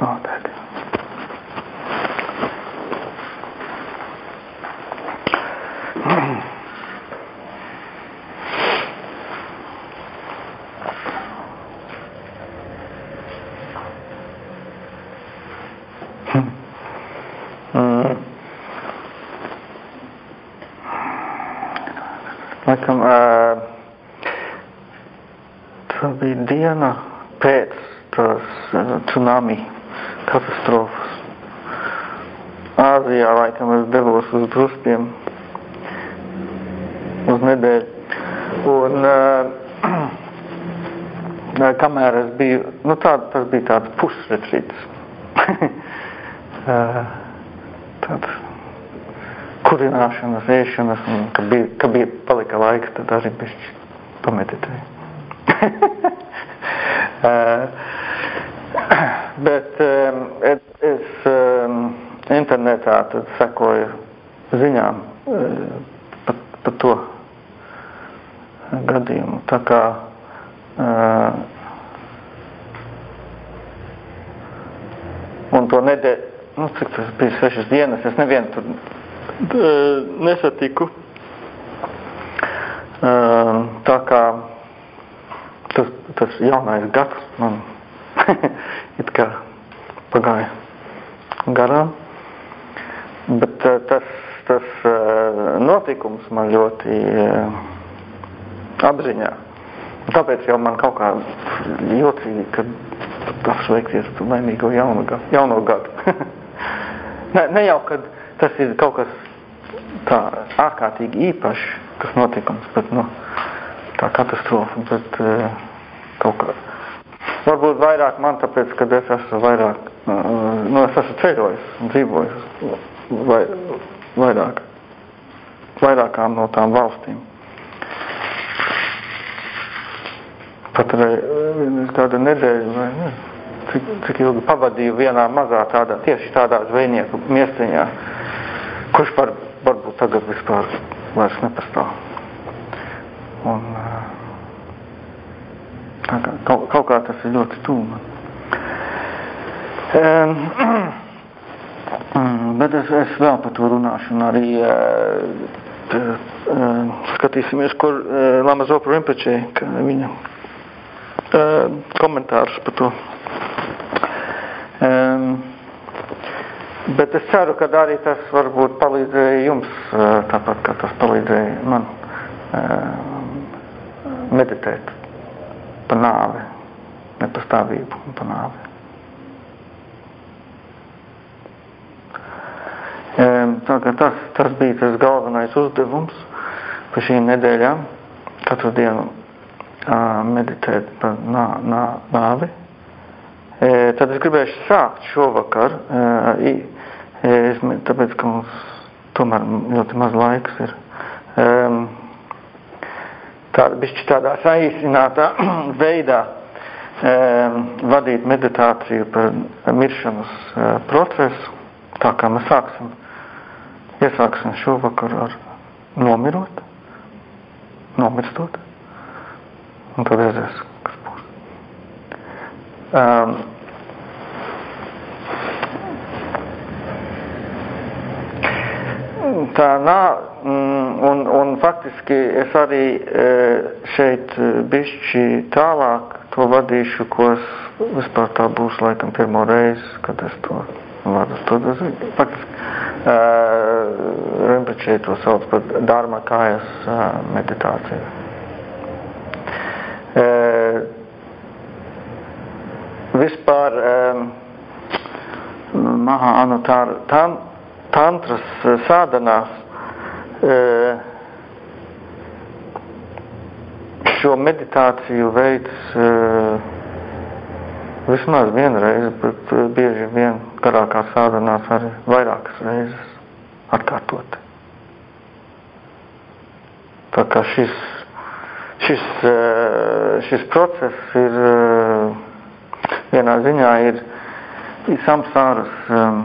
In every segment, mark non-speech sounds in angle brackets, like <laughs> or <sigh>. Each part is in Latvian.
notiek. Mm. Laikam, uh, tā bija diena pēc tās uh, tsunami katastrofas. Āzijā laikam es devos uz brustiem uz nedēļu. Un uh, <clears throat> kamēr es biju, nu tā, tas bija tāds pusretrīts. uh, <laughs> tāds kurināšanas, ēšanas, un ka bija, ka bija palika laiks, tad arī bišķi pameditēju. uh, <laughs> bet um, es, um, internetā tad sekoju ziņām uh, par, par to gadījumu. Tā kā uh, un to nedēļu, nu, cik tas bija sešas dienas, es nevienu tur nesatiku. Tā kā tas, tas jaunais gads man <laughs> it kā pagāja garām, bet tas, tas notikums man ļoti apziņā. Tāpēc jau man kaut kā jocīgi, kad apsveikties laimīgo jauno, jauno gadu. <laughs> ne, ne jau, kad tas ir kaut kas tā ārkārtīgi īpašs, tas notikums, bet, nu, tā katastrofa, bet kaut kā. Varbūt vairāk man tāpēc, kad es esmu vairāk, nu, es esmu ceļojis un dzīvojis vai, vairāk, vairākām no tām valstīm. Pat arī kādu nedēļu vai ne, cik, cik ilgi pavadīju vienā mazā tādā, tieši tādā zvejnieku miestiņā, kurš par, varbūt tagad vispār vairs nepastāv. Un kā, kaut, kaut kā tas ir ļoti man. Um, <clears throat> bet es, es vēl par to runāšu un arī t, uh, skatīsimies, kur uh, Lama Zopa Rinpoche, viņa uh, komentārus par to. Um, bet es ceru, ka arī tas varbūt palīdzēja jums, tāpat kā tas palīdzēja man meditēt par nāvi, nepastāvību un par nāvi. Tā kā tas, tas bija tas galvenais uzdevums pa šīm nedēļām, katru dienu meditēt par nā, nā, nāvi. Tad es gribēšu sākt šovakar, es, tāpēc, ka mums tomēr ļoti maz laiks ir. Tāda bišķi tādā saīsinātā <clears throat> veidā vadīt meditāciju par miršanas procesu, tā kā mēs sāksim, iesāksim šovakar ar nomirot, nomirstot, un tad redzēs, kas būs. Um, tā nā, un, un faktiski es arī šeit bišķi tālāk to vadīšu, ko es vispār tā būs laikam pirmo reizi, kad es to vadu. To, tas, faktiski Rinpoche to sauc par dharma kājas meditāciju. Vispār Maha Anutāra tam tantras sādanās šo meditāciju veids vismaz vienreiz, bet bieži vien garākā sādanās arī vairākas reizes atkārtot. Tā kā šis, šis, šis process ir vienā ziņā ir samsāras um,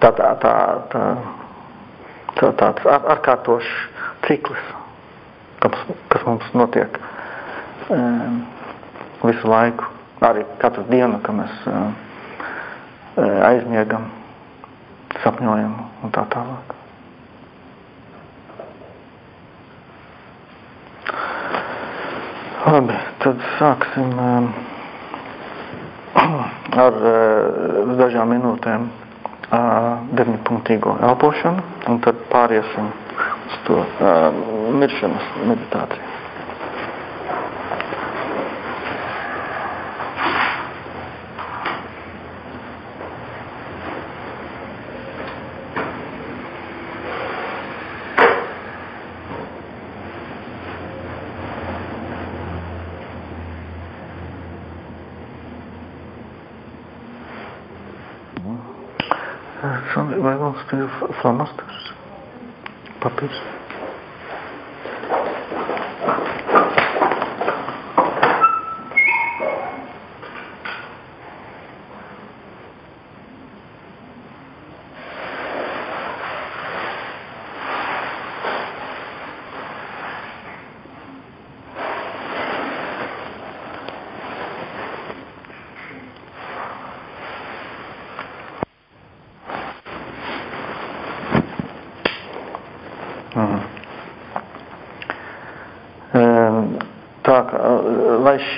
tā, tā, tā, tā, tā, tāds atkārtošs ciklis, kas, kas mums notiek um, visu laiku, arī katru dienu, kad mēs um, aizmiegam, sapņojam un tā tālāk. Labi, tad sāksim um, ar uh, dažām minūtēm uh, deviņpunktīgo elpošanu, un tad pāriesim uz to uh, miršanas meditāciju. Vai mums ir flamasters? Papīrs.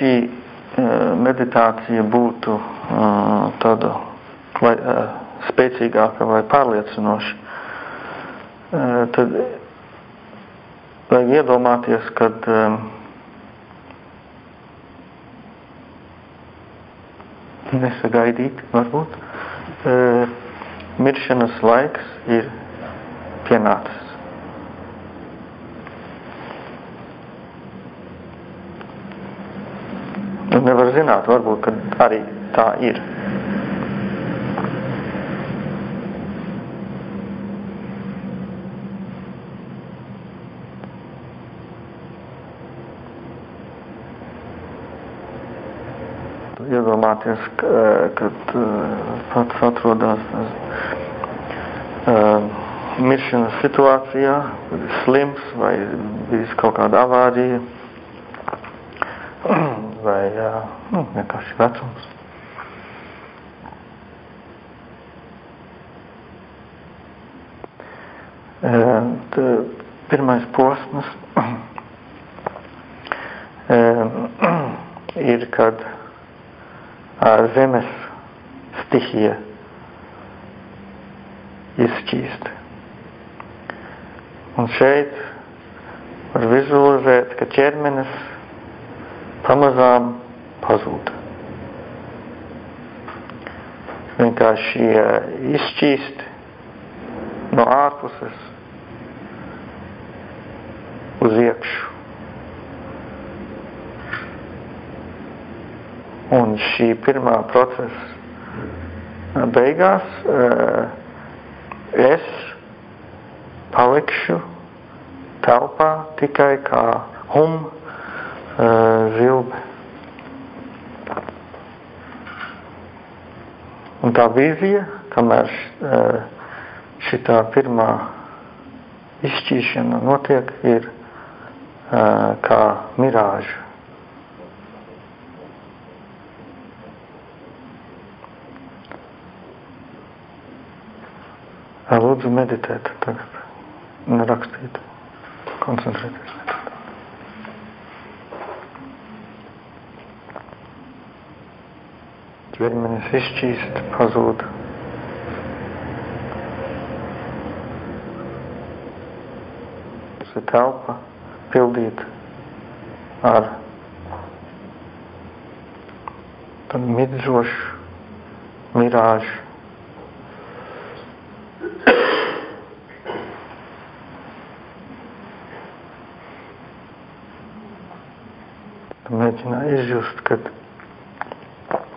šī meditācija būtu tāda vai, spēcīgāka vai pārliecinoša, tad vajag iedomāties, kad nesagaidīt varbūt, miršanas laiks ir pienācis. Nevar zināt, varbūt, ka arī tā ir. Iedomāties, kad pats atrodas miršanas situācijā, slims vai bijis kaut kāda avārija, vai nu, vienkārši vecums. Tā, pirmais posms ir, kad zemes stihija izšķīst. Un šeit var vizualizēt, ka ķermenis pamazām pazūd. Vienkārši izšķīst no ārpuses uz iekšu. Un šī pirmā procesa beigās es palikšu telpā tikai kā hum zilbe. Un tā vīzija, kamēr šitā pirmā izšķīšana notiek, ir kā mirāža. Lūdzu meditēt tagad, nerakstīt, koncentrēties. Ķermenis izšķīst, pazūd. Tas ir telpa pildīt ar tādu mirdzošu mirāžu. Mēģināju izjust, kad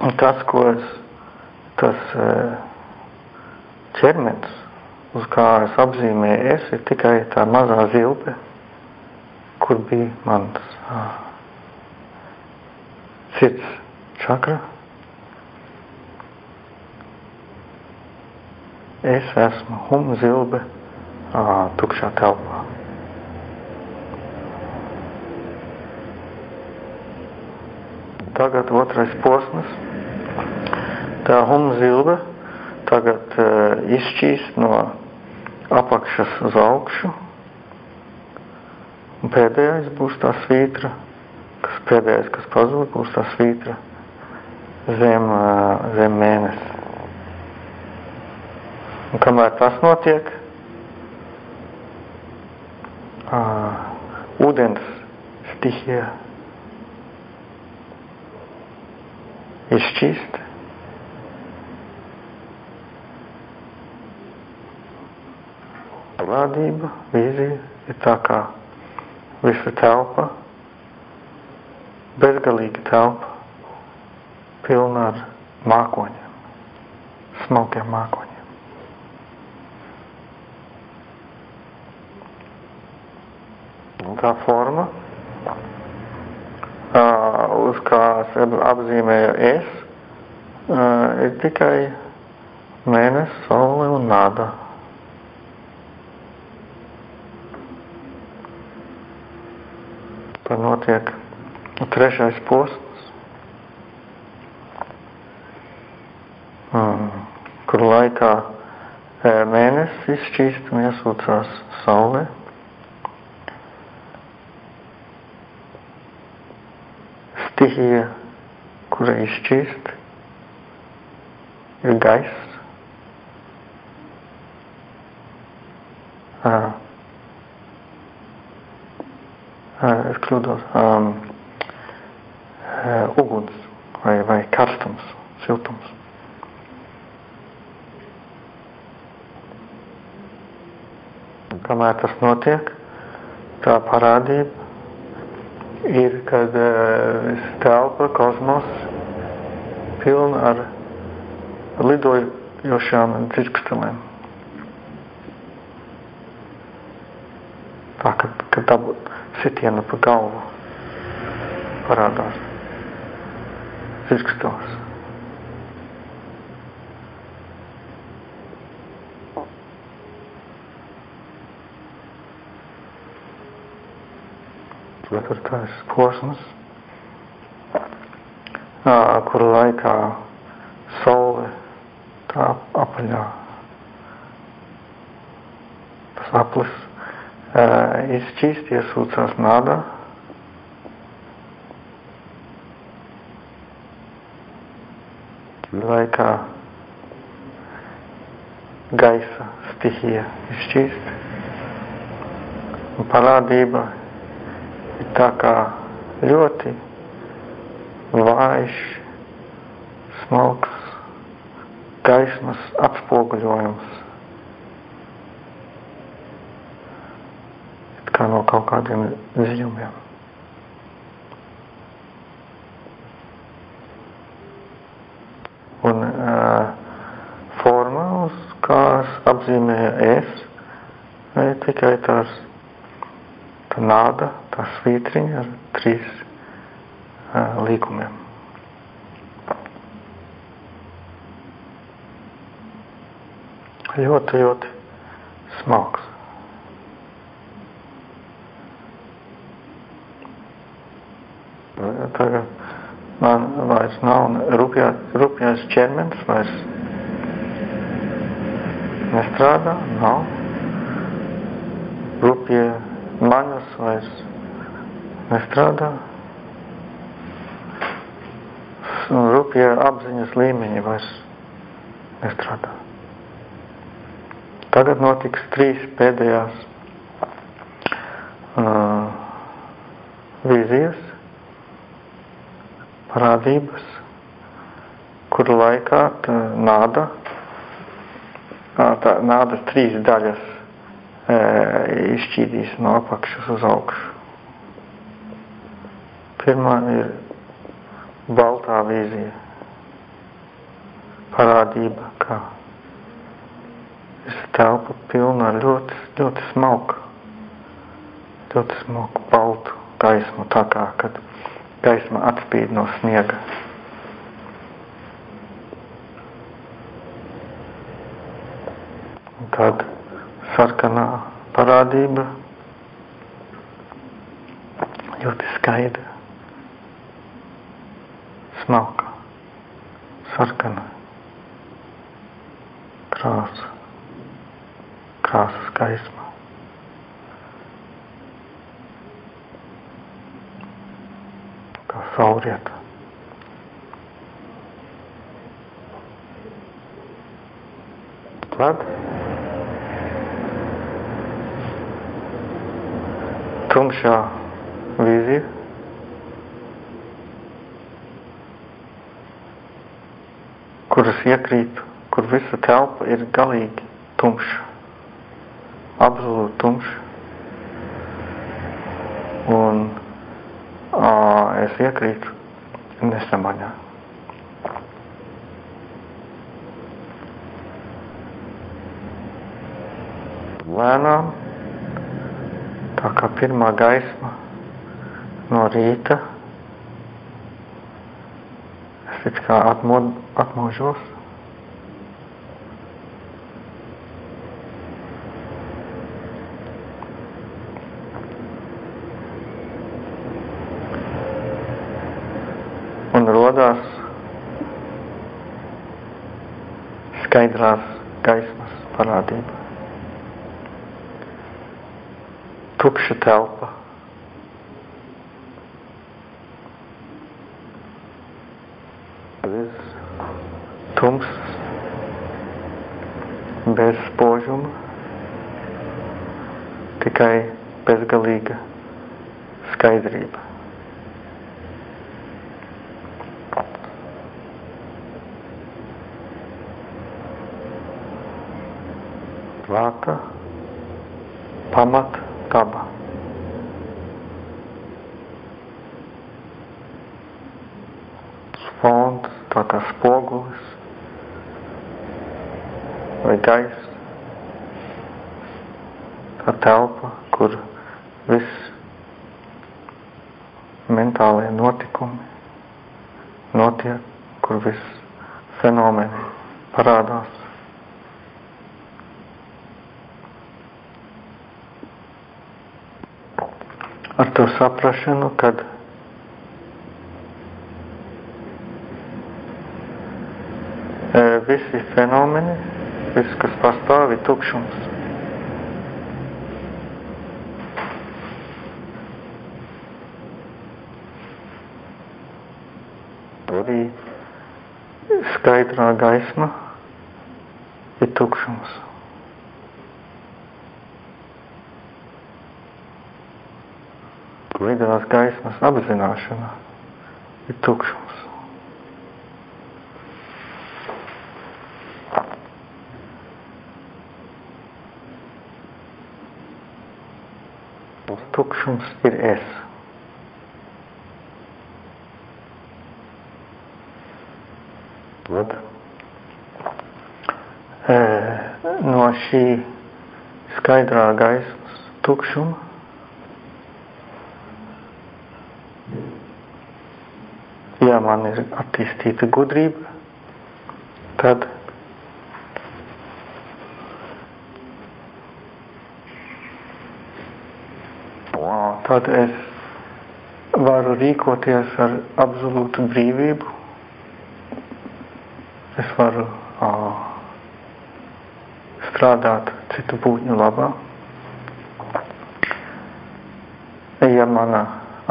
Un tas, ko es, tas ķermenis, uz kā es apzīmēju es, ir tikai tā mazā zilbe, kur bija mans sirds čakra. Es esmu hum zilbe tukšā telpā. tagad otrais posms. Tā humzilve tagad uh, izšķīst no apakšas uz augšu. Un pēdējais būs tā svītra, kas pēdējais, kas pazūd, būs tā svītra zem, uh, zem mēnesi. Un kamēr tas notiek, uh, ūdens stihija izšķīst. Parādība, vīzija ir tā kā visa telpa, bezgalīga telpa, pilna ar mākoņiem, smalkiem mākoņiem. Un tā forma, uz kā apzīmēju es, ir tikai mēnesis, saule un nāda. Tad notiek trešais posms, kur laikā mēnesis izšķīst un iesūcās saulē. Stihija, kura izšķīst, ir gaiss. Uh, uh, es kļūdos. Um, uh, uguns vai, vai karstums, siltums. Kamēr tas notiek, tā parādība ir, kad uh, telpa, kosmos pilna ar lidojošām dzirkstelēm. Tā, kad, kad tā sitiena pa galvu parādās dzirkstels. 4. posms, kur laikā saule tā apaļā, tas aplis, izšķīst, iesūcās nādā, laikā gaisa stihija izšķīst, un parādība tā kā ļoti vājš, smalks gaismas atspoguļojums. It kā no kaut kādiem ziņumiem. Un uh, forma, uz kās apzīmēja es, ir tikai tās tā nāda, tā svītriņa ar trīs uh, līkumiem. Ļoti, ļoti smalks. Tagad man vairs nav rupjā, rupjās ķermenis, vairs nestrādā, nav. Rupjie maņas vairs nestrādā. Un rupjie apziņas līmeņi vairs nestrādā. Tagad notiks trīs pēdējās uh, vīzijas, parādības, kuru laikā tā nāda, tā nādas trīs daļas izšķīdīs no apakšas uz augšu. Pirmā ir baltā vīzija, parādība, ka visa telpa pilna ļoti, ļoti smalku, ļoti smalku baltu gaismu, tā kā, kad gaisma atspīd no sniega. Un tad sarkanā parādība ļoti skaidra. Smalka, sarkana krāsa, krāsas gaisma. Kā saurieta. Tad tumšā vīzija. Kuras iekrīt, kur visa telpa ir galīgi tumša, absolūti tumša. Un ā, es iekrītu nesamaņā. Lēnām tā kā pirmā gaisma no rīta. Es it kā atmod, atmožos. Un rodās skaidrās gaismas parādība. tukša telpa. Viss tums, bez spožuma, tikai bezgalīga skaidrība. Vāka, pamata, taba. Fonds, tā kā spogulis vai gaiss, tā telpa, kur viss mentālie notikumi notiek, kur viss fenomeni parādās. ar to saprašanu, kad visi fenomeni, viss, kas pastāv, ir tukšums. Arī skaidrā gaisma ir tukšums. Līdās gaismas apzināšana ir tukšums. Tukšums ir es. Tad, e, no šī skaidrā gaismas tukšuma ja man ir attīstīta gudrība, tad tad es varu rīkoties ar absolūtu brīvību. Es varu ā, strādāt citu būtņu labā. Ja mana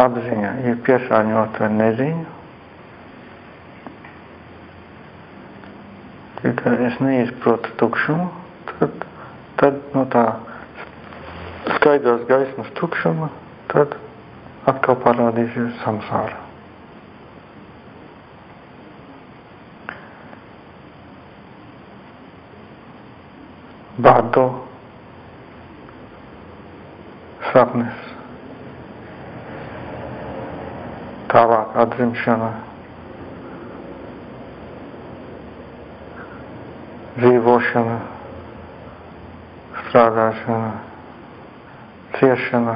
apziņa ir piesāņota ar neziņu, ka es neizprotu tukšumu, tad, tad no tā skaidrās gaismas tukšuma, tad atkal parādīsies samsāra. Bārdo sapnis, tālāk atzimšana, dzīvošana, strādāšana, ciešana,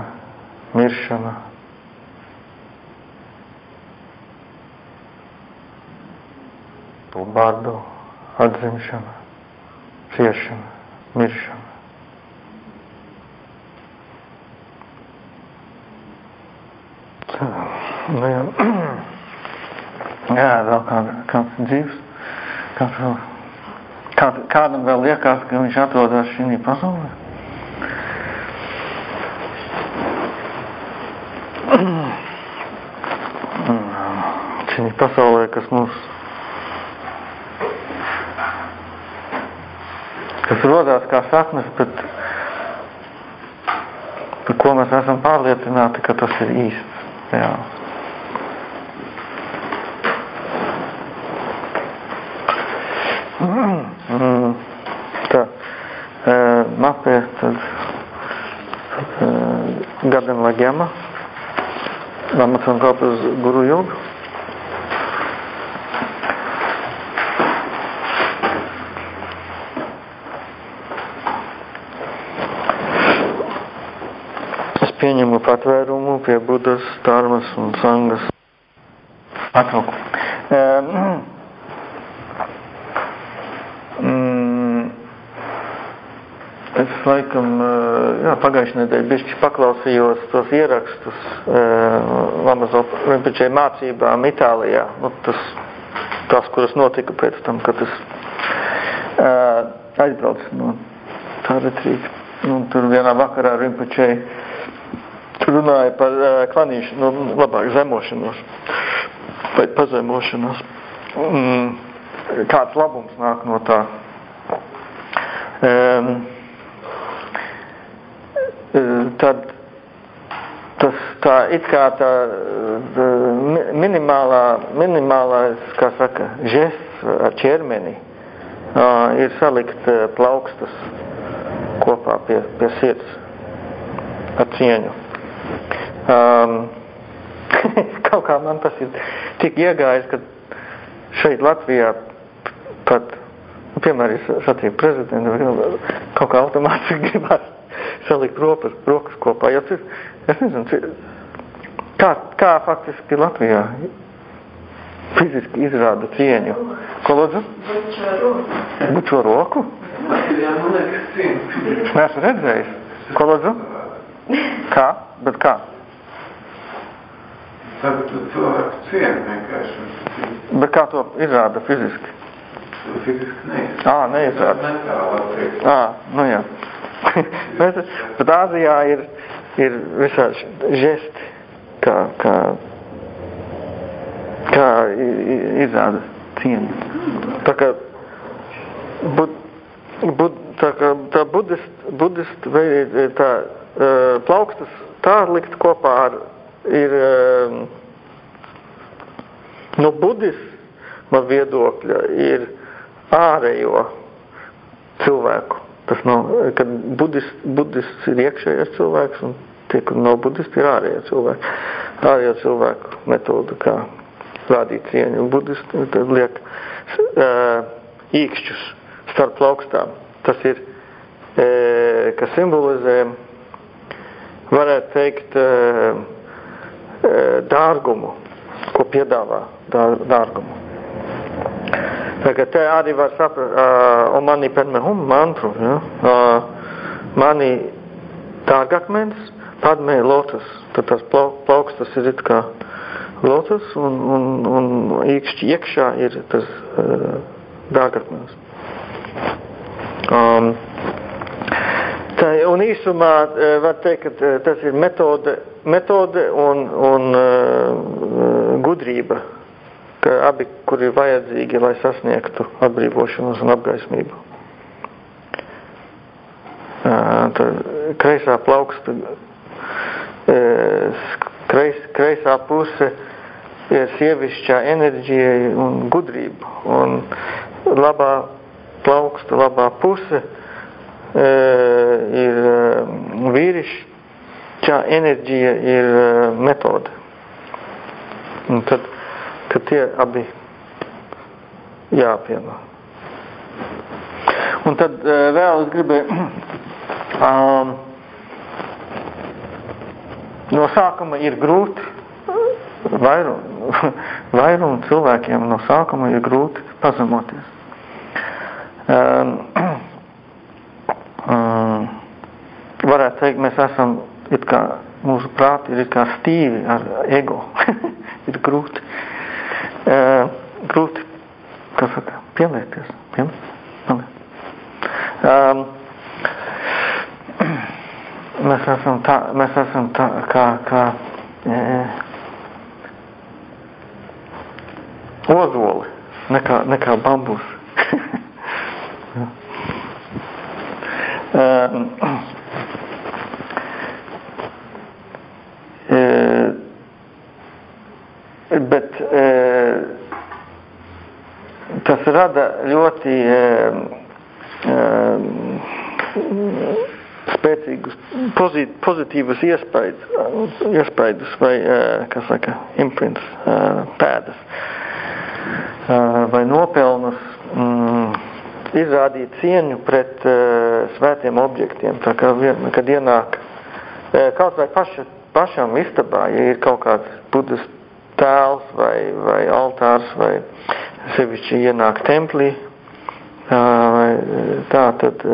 miršana. Vārdu atzimšana, ciešana, miršana. Tā, nu jā. Jā, vēl kāda, kāds dzīves. Kāds vēl, kād, kādam vēl liekas, ka viņš atrodas šī pasaulē. <clears throat> Šī pasaulē, kas mums kas rodās kā saknes, bet par ko mēs esam pārliecināti, ka tas ir īsts. Jā. Tā, mapē tad Garden Lagiama, Amazon kalpas guru jogu. pieņemu patvērumu pie Budas, Dārmas un Sangas atrauku. Mm, <clears throat> es laikam, jā, pagājušajā nedēļā bišķi paklausījos tos ierakstus Lamazo Rinpoche mācībām Itālijā. Nu, tas, tās, kuras notika pēc tam, kad es aizbraucu no tā retrīta. Un tur vienā vakarā Rinpoche runāja par uh, klanīšanu, nu, labāk zemošanos vai pazemošanos. Mm, kāds labums nāk no tā? Um, tad tas tā it kā tā minimālā, minimālais, kā saka, žests ar ķermeni ir salikt plaukstas kopā pie, pie sirds ar cieņu. Um, <laughs> kaut kā man tas ir tik iegājis, ka šeit Latvijā pat, piemēram, es satieku prezidentu, kaut kā automātiski gribās salikt rokas, rokas kopā. Jo cik, es nezinu, kā, kā faktiski Latvijā fiziski izrāda cieņu. Ko lūdzu? Bučo roku. Cieņu. Neesmu redzējis. Ko lūdzu? Kā? Bet kā? Tad cilvēku cienu vienkārši. Bet kā to izrāda fiziski? Fiziski neizrāda. Ā, neizrāda. Ā, nu jā. Bet, bet Āzijā ir, ir visādi žesti, kā, kā, kā izrāda cieņu. Tā kā, bud, bud, tā kā tā budist, budist vai tā uh, plaukstas tā likt kopā ar ir um, no budisma viedokļa ir ārējo cilvēku. Tas nav, kad budist, budists ir iekšējais cilvēks un tie, kur nav budisti, ir ārējie cilvēki. Ārējo cilvēku metoda, kā rādīt cieņu. Budisti tad liek uh, īkšķus starp plaukstām. Tas ir, uh, kas simbolizē, varētu teikt, uh, dārgumu, ko piedāvā dārgumu. Tagad te arī var saprast, uh, un mani hum mantru, ja? uh, mani dārgakmens, padme lotus, tad tas plaukstas ir it kā lotus, un, un, un iekšķi iekšā ir tas uh, dārgakmens. Um, tā, un īsumā var teikt, ka tas ir metode metode un, un uh, gudrība, ka abi, kuri ir vajadzīgi, lai sasniegtu atbrīvošanos un apgaismību. Tad kreisā plauksta, kreis, kreisā puse ir sievišķā enerģija un gudrība, un labā plauksta, labā puse ir vīrišķi, šā enerģija ir metode. Un tad, kad tie abi jāapvieno. Un tad uh, vēl es gribēju <clears throat> um, no sākuma ir grūti vairum, <laughs> vairum cilvēkiem no sākuma ir grūti pazemoties. Um, <clears throat> um, varētu teikt, mēs esam it kā mūsu prāti ir kā stīvi ar ego. <laughs> ir grūti. Grūti, kā saka. Pieliek? Um, mēs esam tā, mēs esam tā, kā, kā e, ozoli, nekā, nekā bambus. um, e, bet e, tas rada ļoti e, spēcīgus pozit, pozitīvus iespaidus, iespaidus vai, kā saka, imprints, pēdas vai nopelnus mm, izrādīt cieņu pret svētiem objektiem. Tā kā vien, kad ienāk kaut vai paša, pašam istabā, ja ir kaut kāds budas tēls vai, vai altārs vai sevišķi ienāk templī, tā tad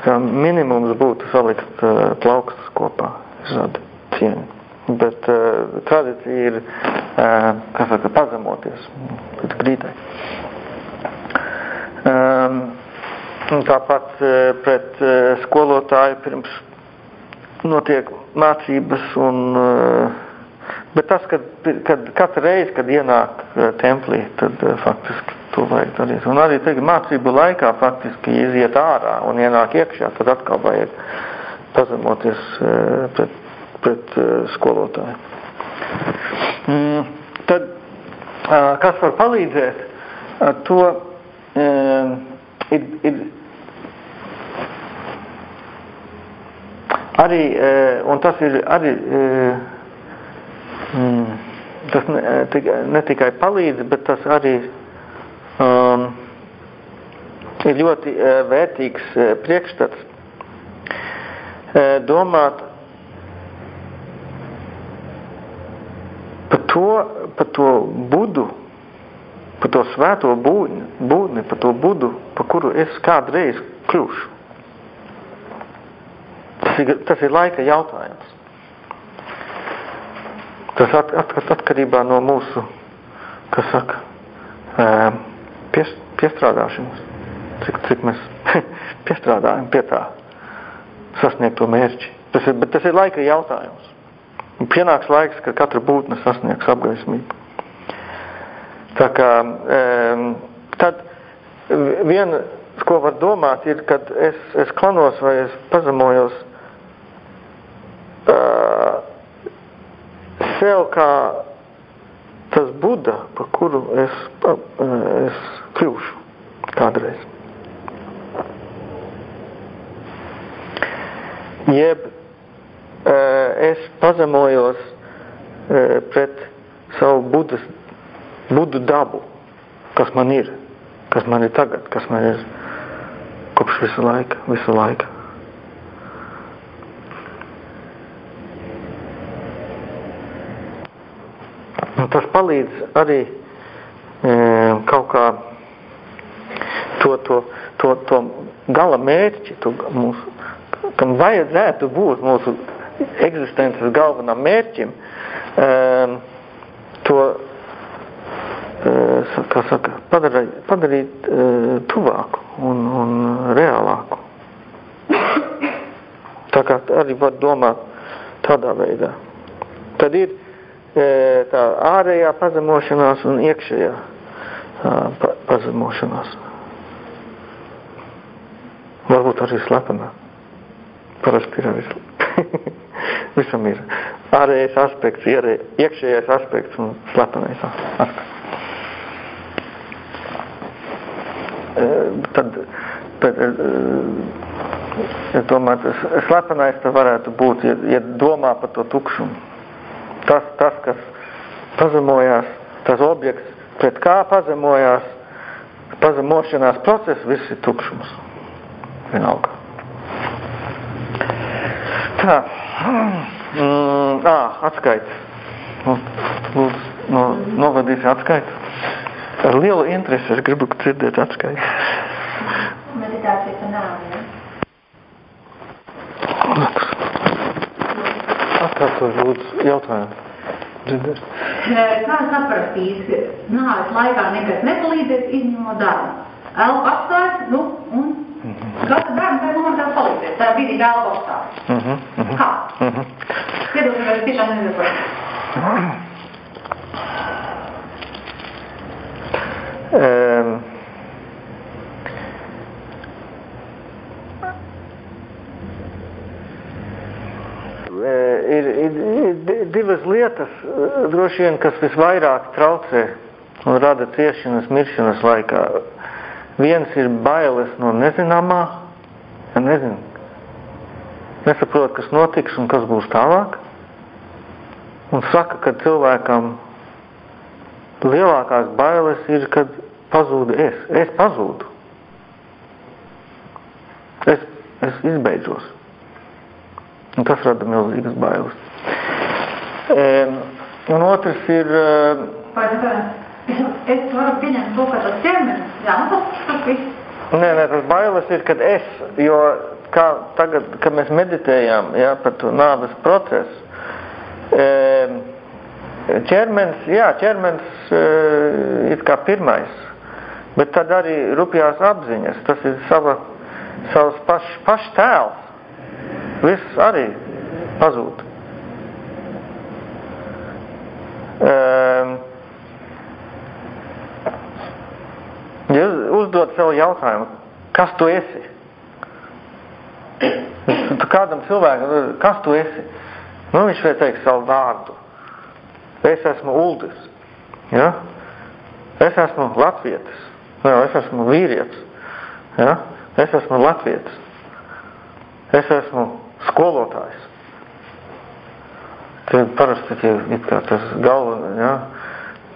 kā minimums būtu salikt plaukstas kopā, izrāda cieņu. Bet uh, tradīcija ir, kā saka, pazemoties pēc grīdai. Um, tāpat pret skolotāju pirms notiek mācības un uh, Bet tas, kad, kad katru reizi, kad ienāk templī, tad faktiski to vajag darīt. Un arī tagad mācību laikā faktiski iziet ārā un ienāk iekšā, tad atkal vajag pazemoties pret, pret skolotāju. Mm, tad, kas var palīdzēt, to ir, ir arī, un tas ir arī Mm. Tas ne, ne tikai palīdz, bet tas arī um, ir ļoti uh, vērtīgs uh, priekšstats. Uh, domāt par to, par to budu, par to svēto būdni, būdni, par to budu, par kuru es kādreiz kļūšu. Tas ir, tas ir laika jautājums. Tas at, at, at, atkarībā no mūsu, kas saka, pies, piestrādāšanas, cik, cik mēs <laughs> piestrādājam pie tā sasniegto mērķi. Tas ir, bet tas ir laika jautājums. Un pienāks laiks, kad katra būtne sasniegs apgaismību. Tā kā, tad viena, ko var domāt, ir, kad es, es klanos vai es pazemojos sev kā tas Buda, pa kuru es, es kļūšu kādreiz. Jeb es pazemojos pret savu Budas, Budu dabu, kas man ir, kas man ir tagad, kas man ir kopš visu laiku, visu laiku. Un tas palīdz arī e, kaut kā to, to, to, to gala mērķi, to mūsu, kam vajadzētu būt mūsu eksistences galvenam mērķim, e, to, e, kā saka, padarīt, padarīt tuvāku un, un reālāku. Tā kā arī var domāt tādā veidā. Tad ir tā ārējā pazemošanās un iekšējā pa, pazemošanās. Varbūt arī slepenā. Parasti ir arī <laughs> visam ir ārējais aspekts, ierē, iekšējais aspekts un slepenais aspekts. Tad, tad ja domāju, slepenais te varētu būt, ja, ja domā par to tukšumu tas, tas, kas pazemojās, tas objekts, pret kā pazemojās, pazemošanās process, viss ir tukšums. Vienalga. Tā. Mm, ā, atskaits. Nu, lūdzu, no, novadīsi atskaitu. Ar lielu interesi es gribu dzirdēt atskaitu. Meditācija par nāvi, ja? Atkārtoju lūdzu jautājumu. dzirdēt. Kā sapratīs, nāves laikā nekas nepalīdzēs, izņemot darbu. Elpu atstāt, nu, un kas tad bērnu tajā momentā palīdzēs? Tā brīdī elpu atstāt. Mhm, mhm, Kā? mhm. Piedod, ka es tiešām nesaprotu. Um, ir, ir, ir divas lietas, eh, droši vien, kas visvairāk traucē un rada ciešanas miršanas laikā. Viens ir bailes no nezināmā, nezinu, nesaprot, kas notiks un kas būs tālāk. Un saka, ka cilvēkam lielākās bailes ir, kad pazūdu es. Es pazūdu. Es, es izbeidzos. Un tas rada milzīgas bailes. Un otrs ir, e, tā, es varu pieņemt to, ka tas ķermenis, jā, nu tas, tas viss. nē, nē, tas bailes ir, kad es, jo kā tagad, kad mēs meditējām jā, par to nāves procesu, e, ķermenis, jā, ķermenis e, ir kā pirmais, bet tad arī rupjās apziņas, tas ir sava, savs paš, paš tēls. Viss arī pazūd. Um, ja uzdod sev jautājumu, kas tu esi? Tu kādam cilvēkam, kas tu esi? Nu, viņš vai teikt savu vārdu. Es esmu Uldis. Ja? Es esmu latvietis. Jā, es esmu vīrietis. Ja? Es esmu latvietis. Es esmu skolotājs. Tad parasti tie, it kā tas galva, ja,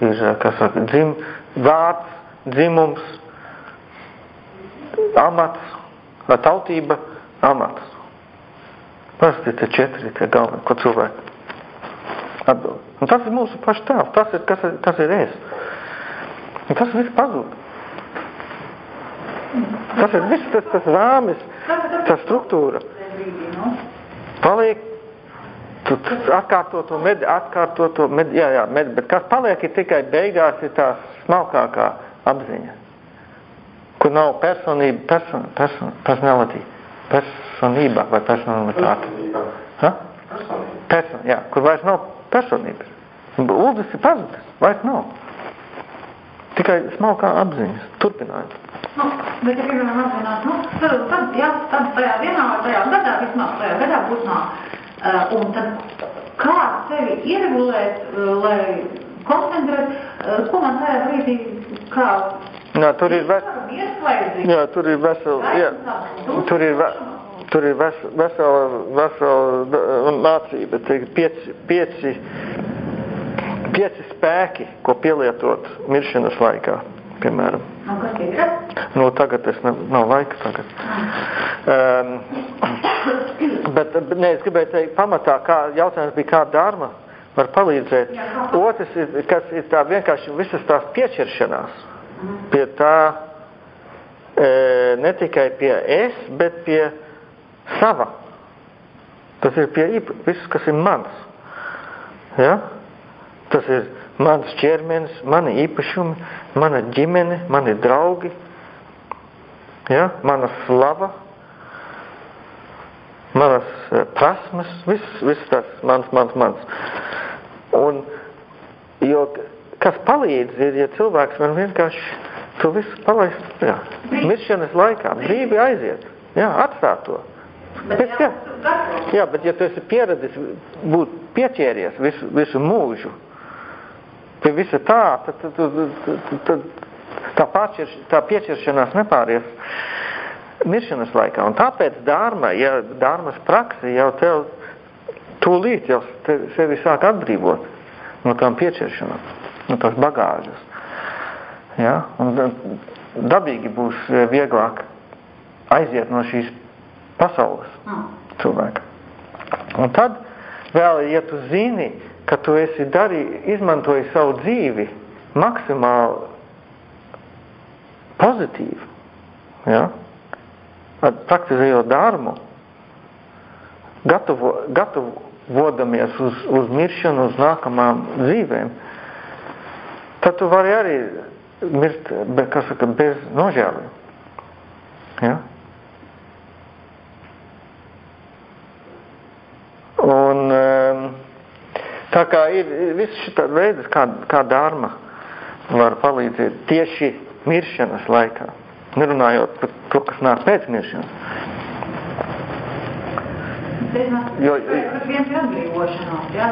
ir, kā saka, dzim, vārds, dzimums, amats, tautība, amats. Parasti tie četri, tie galveni, ko cilvēki atbild. Un tas ir mūsu pašu tēvs, tas ir, kas kas ir es. Un tas viss pazūd. Tas ir viss tas, tas rāmis, tā struktūra. Paliek, tu, tu atkārto to med, atkārto to med, jā, jā, med, bet kas paliek ir tikai beigās ir tā smalkākā apziņa, kur nav personība, person, person, personality, personība vai personalitāte. Ha? Person, jā, kur vairs nav personības. Uldis ir pazudis, vairs nav. Tikai smalkā apziņas, turpinājums. Nu, bet, ja piemēram apzināt, nu, tad, tad, jā, tad tajā dienā vai tajā gadā, vismaz tajā gadā būs nāk. Uh, un tad kā sevi ieregulēt, uh, lai koncentrēt, uh, ko man tajā brīdī, kā... Jā, tur ir ves, Iesvaidīt. jā, tur ir vesela, jā, tur ir, ve, tur ir ves, vesela, vesela mācība, ir pieci, pieci, pieci spēki, ko pielietot miršanas laikā, piemēram. Nu, tagad es ne, nav laika tagad. Um, bet, bet, ne, es gribēju teikt, pamatā, kā jautājums bija, kā dārma var palīdzēt. Otrs ir, kas ir tā vienkārši visas tās piešķiršanās pie tā, e, ne tikai pie es, bet pie sava. Tas ir pie īpa, viss, kas ir mans. Ja? Tas ir mans ķermenis, mani īpašumi, mana ģimene, mani draugi, ja? mana slava, manas eh, prasmes, viss, viss tas mans, mans, mans. Un, jo kas palīdz ir, ja cilvēks var vienkārši to visu palaist, jā, miršanas laikā, brīvi aiziet, jā, atstāt to. Bet Bet, jā. Jā, bet ja tu esi pieredzis būt pieķēries visu, visu mūžu pie visa tā, tad, tad, tad, tad, tad tā, tā piešķiršanās nepāries miršanas laikā. Un tāpēc dārma, ja dārmas praksa jau tev tūlīt jau sevi sāk atbrīvot no tām piešķiršanām, no tās bagāžas. Ja? Un da- dabīgi būs vieglāk aiziet no šīs pasaules Mm. cilvēka. Un tad vēl, ja tu zini, ka tu esi darī, izmantoji savu dzīvi maksimāli pozitīvi, ja? Praktizējot dārmu, gatavo, gatavo, vodamies uz, uz miršanu, uz nākamām dzīvēm, tad tu vari arī mirt, kas saka, bez nožēliem. Ja? Un um, tā kā ir viss šitā veids, kā, kā dārma var palīdzēt tieši miršanas laikā, nerunājot par to, kas nāk pēc miršanas. Jo, jā?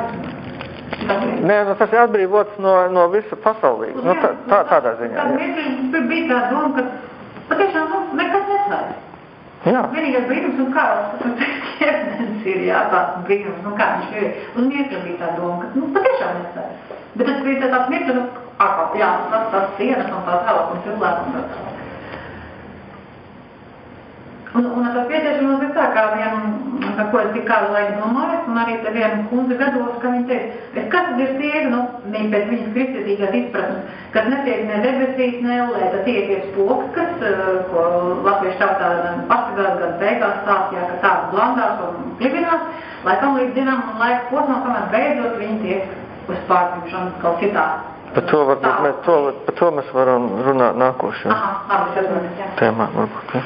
Nē, nu, tas ir atbrīvots no, no visa pasaulī. Nu, tā, tā, tādā ziņā. Mirkli bija tā doma, ka patiešām mums nekas neslēdz. Jā. Vienīgais brīnums, un kā <laughs> ķermenis ir, jā, tāds brīnums, nu kā viņš ir. Un mirkli bija tā doma, ka, nu, patiešām neslēdz. Bet tas bija tāds mirkli, nu, atkal, jā, tas, tas sienas un tā tālāk, un cilvēku un tā tālāk. Un, un ar to pieciešamības ir tā, kā vien, par ko es tik kādu laiku domājis, un arī te viena kundze gados, ka viņa teica, bet kas tad ir sievi, nu, viņa pēc viņas kristietīgās izpratnes, kas netiek ne debesīs, ne ellē, tad tie ir spoki, kas, ko latviešu tautā gan pasagās, gan beigās stāstījā, ka tāds blandās un klibinās, laikam līdz zinām un laika posmā, kamēr beidzot viņi tiek uz pārpimšanu kaut citā. Par to, varbūt, mēs, to, par to mēs varam runāt nākošajā jā. tēmā. Varbūt, ja?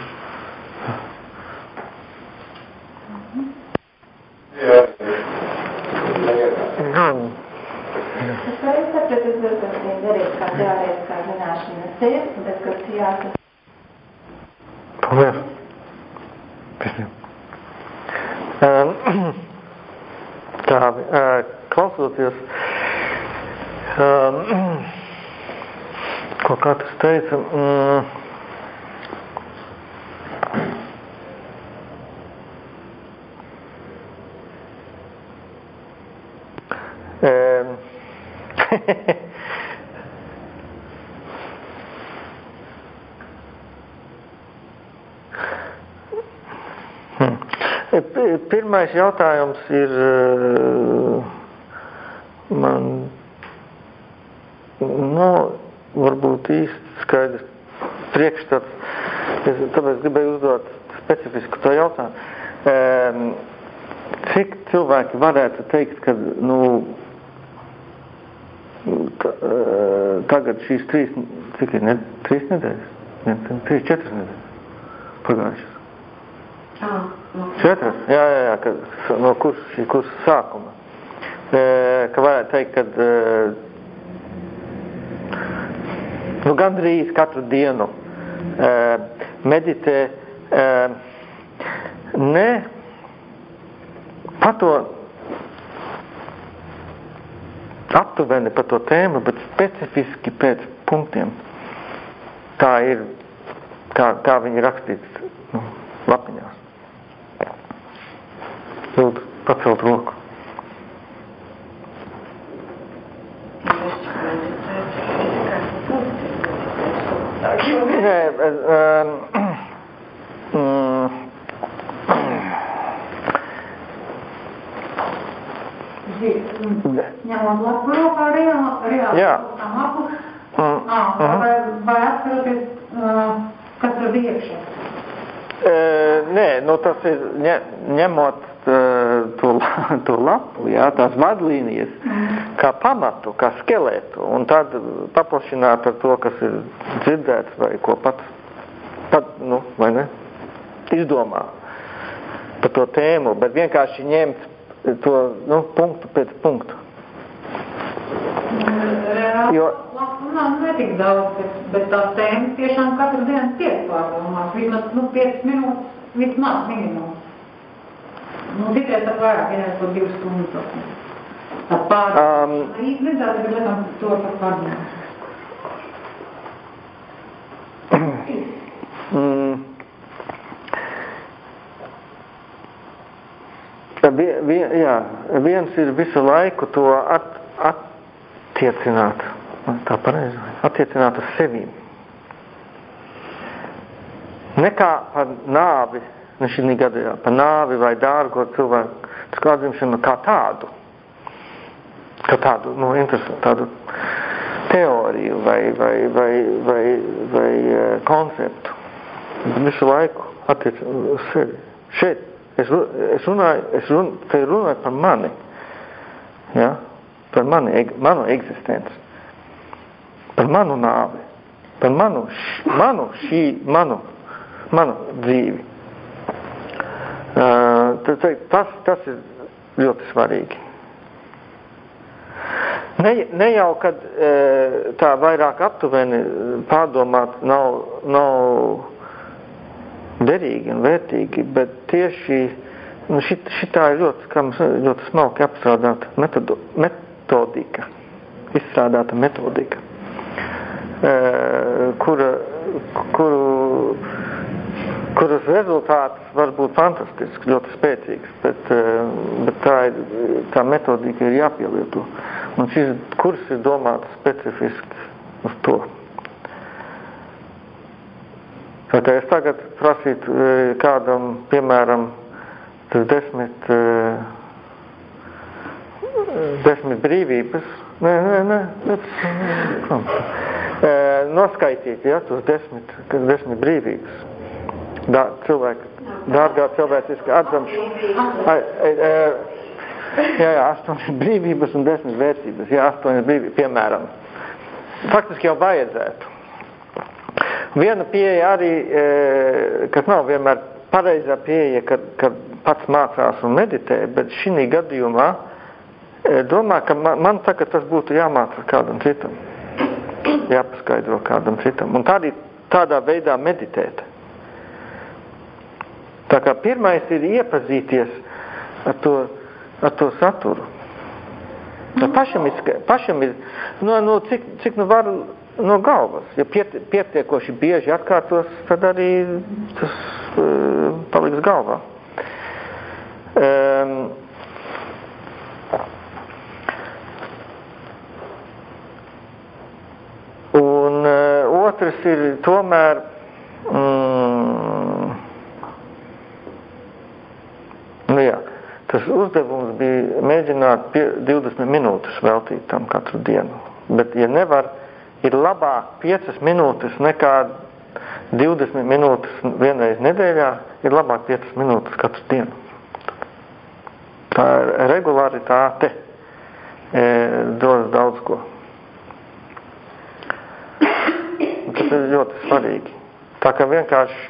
Jā, Gan. Es arī sapratu, es varu tas darīt kā teorētiskā zināšanas ir, bet kas jāsaka. Paldies. Visiem. Um, <clears throat> tā, uh, klausoties, um, <clears throat> ko katrs teica, um, um, Hmm. P- Pirmais jautājums ir eh, man, nu, varbūt īsti skaidrs priekšstats. Es tāpēc gribēju uzdot specifisku to jautājumu. Em, Cik cilvēki varētu teikt, ka, nu, tagad šīs trīs, cik ir, ne, trīs nedēļas? Ne, trīs, četras nedēļas pagājušas. Četras, jā, jā, jā, ka, no kursa, šī kursa sākuma. E, ka varētu teikt, ka e, nu, gandrīz katru dienu e, meditē e, ne pa to aptuveni par to tēmu, bet specifiski pēc punktiem. Tā ir, kā, kā viņi rakstīts nu, lapiņās. Lūdzu, pacelt roku. Nē, es, um, mm, Ņemot lapu rokā, reāli, reāli. Jā. Mm, mhm. vai, vai atceroties, uh, kas tur bija iekšā? E, nē, nu tas ir ņe, ņemot to, to lapu, jā, tās vadlīnijas, kā pamatu, kā skeletu, un tad paplašināt ar to, kas ir dzirdēts vai ko pats, pat, nu, vai ne, izdomā par to tēmu, bet vienkārši ņemt to, nu, punktu pēc punktu. Jo- Lapu nav netik daudz, bet, bet tās tēmas tiešām katru dienu tiek pārdomās. Vismaz, nu, 5 minūtes, vismaz minimums. Nu, citreiz pat vairāk, vienreiz pat 2 stundas. Tā pār... Um, Īsti nedaudz, bet laikam to pat pārdomās. Mm. Vi, vi, jā, viens ir visu laiku to at, attiecināt, tā pareizi, attiecināt uz sevīm. Nekā par nāvi, ne šī gadījumā, par nāvi vai dārgo cilvēku, tas kā atzimšanu kā tādu, kā tādu, nu, interesantu, tādu teoriju vai, vai, vai, vai, vai eh, konceptu. Visu laiku attiec uz sevi. Šeit, Es, es runāju, es run, te runāju par mani. Ja? Par mani, manu eksistenci. Par manu nāvi. Par manu, š, manu šī, manu, manu dzīvi. Uh, tas, tas ir ļoti svarīgi. Ne, ne jau, kad e, tā vairāk aptuveni pārdomāt nav, nav derīgi un vērtīgi, bet tieši nu, šit, šitā ir ļoti, kā mums ļoti smalki apstrādāta metodo, metodika, izstrādāta metodika, e, kura, kuru, kuras rezultāts var būt fantastisks, ļoti spēcīgs, bet, e, bet tā, ir, tā metodika ir jāpielieto. Un šis kurs ir domāts specifiski uz to. Tātad es tagad prasītu e, kādam, piemēram, tas desmit, e, desmit brīvības, nē, nē, nē, bet, e, noskaitīt, ja, tos desmit, desmit brīvības. Dā, cilvēki, dārgā cilvēciska atzamšana. Jā, jā, astoņas brīvības un desmit vērtības. Jā, astoņas brīvības, piemēram. Faktiski jau vajadzētu. Viena pieeja arī, kas nav vienmēr pareizā pieeja, kad, kad pats mācās un meditē, bet šī gadījumā e, domā, ka man, man tagad tas būtu jāmāca kādam citam. Jāpaskaidro kādam citam. Un tādā, tādā veidā meditēt. Tā kā pirmais ir iepazīties ar to ar to saturu. Nu, pašam ir, pašam ir nu, nu, cik, cik nu var no galvas. Ja piet, pietiekoši bieži atkārtos, tad arī tas uh, paliks galvā. Um, un uh, otrs ir tomēr mm, nu jā, Tas uzdevums bija mēģināt pie 20 minūtes veltīt tam katru dienu. Bet, ja nevar, ir labāk 5 minūtes nekā 20 minūtes vienreiz nedēļā, ir labāk 5 minūtes katru dienu. Tā regularitāte e, dos daudz ko. Un tas ir ļoti svarīgi. Tā kā vienkārši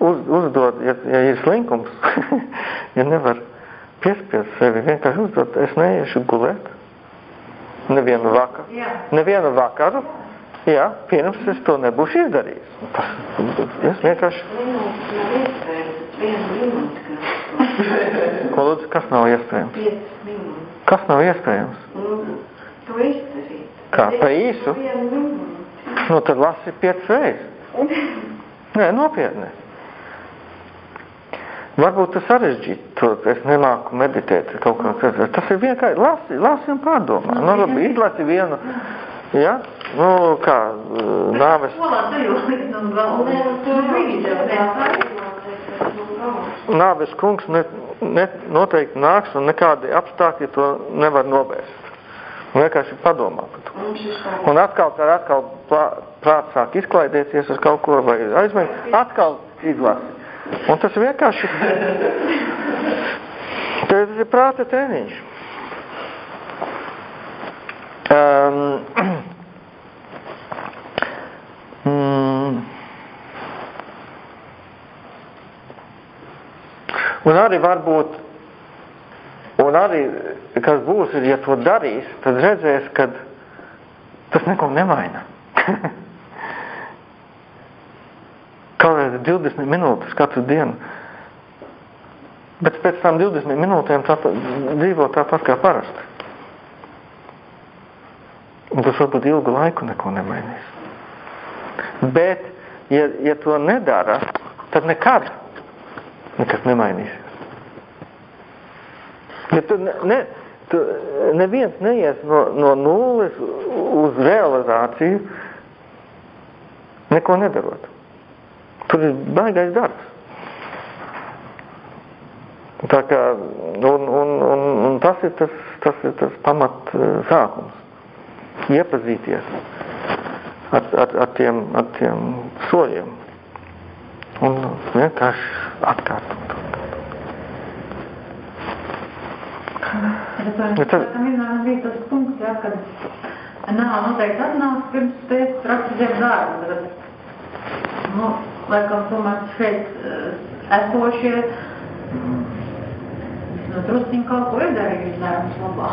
uz, uzdod, ja, ja ir slinkums, <laughs> ja nevar piespiest sevi vienkārši uzdot, es neiešu gulēt. Nevienu vakaru. Jā. Nevienu vakaru. Jā, pirms es to nebūšu izdarījis. Es vienkārši... Ko lūdzu, kas nav iespējams? Kas nav iespējams? Kā, pa īsu? Nu, tad lasi piecas reizes. <laughs> Nē, nopietni. Varbūt tas sarežģīti, es nemāku meditēt kaut kā tāds. Tas ir vienkārši, lasi, lasi un pārdomā. Nu, labi, izlasi vienu, ja? Nu, kā, nāves. Nāves kungs ne, ne, noteikti nāks un nekādi apstākļi to nevar novērst. Un vienkārši padomā par to. Un atkal, kad atkal prāts sāk izklaidēties ar kaut ko vai aizmirst, atkal izlasi. Un tas vienkārši <laughs> tas ir prāta treniņš. Um, <clears throat> un arī varbūt, un arī, kas būs, ja to darīs, tad redzēs, ka tas neko nemaina. <laughs> Kādreiz 20 minūtes katru dienu. Bet pēc tam 20 minūtēm tā, dzīvo tāpat kā parasti. Un tas varbūt ilgu laiku neko nemainīs. Bet, ja, ja to nedara, tad nekad nekas nemainīsies. Ja tu ne, ne, tu, neviens neies no, no nulles uz realizāciju, neko nedarot. Tur ir baigais darbs. Tā kā, un, un, un, un tas ir tas, tas ir tas pamat eh, sākums. Iepazīties ar, ar, ar, tiem, ar tiem soļiem. Un vienkārši atkārtot. Bet Bet tad- vienmēr bija tas punkts, jā, kad nav noteikti atnāks pirms spēc praktizēt darbu. Tad, nu, laikam tomēr šeit eh, esošie, nu, drusciņ kaut ko ir darījuši darbs labā.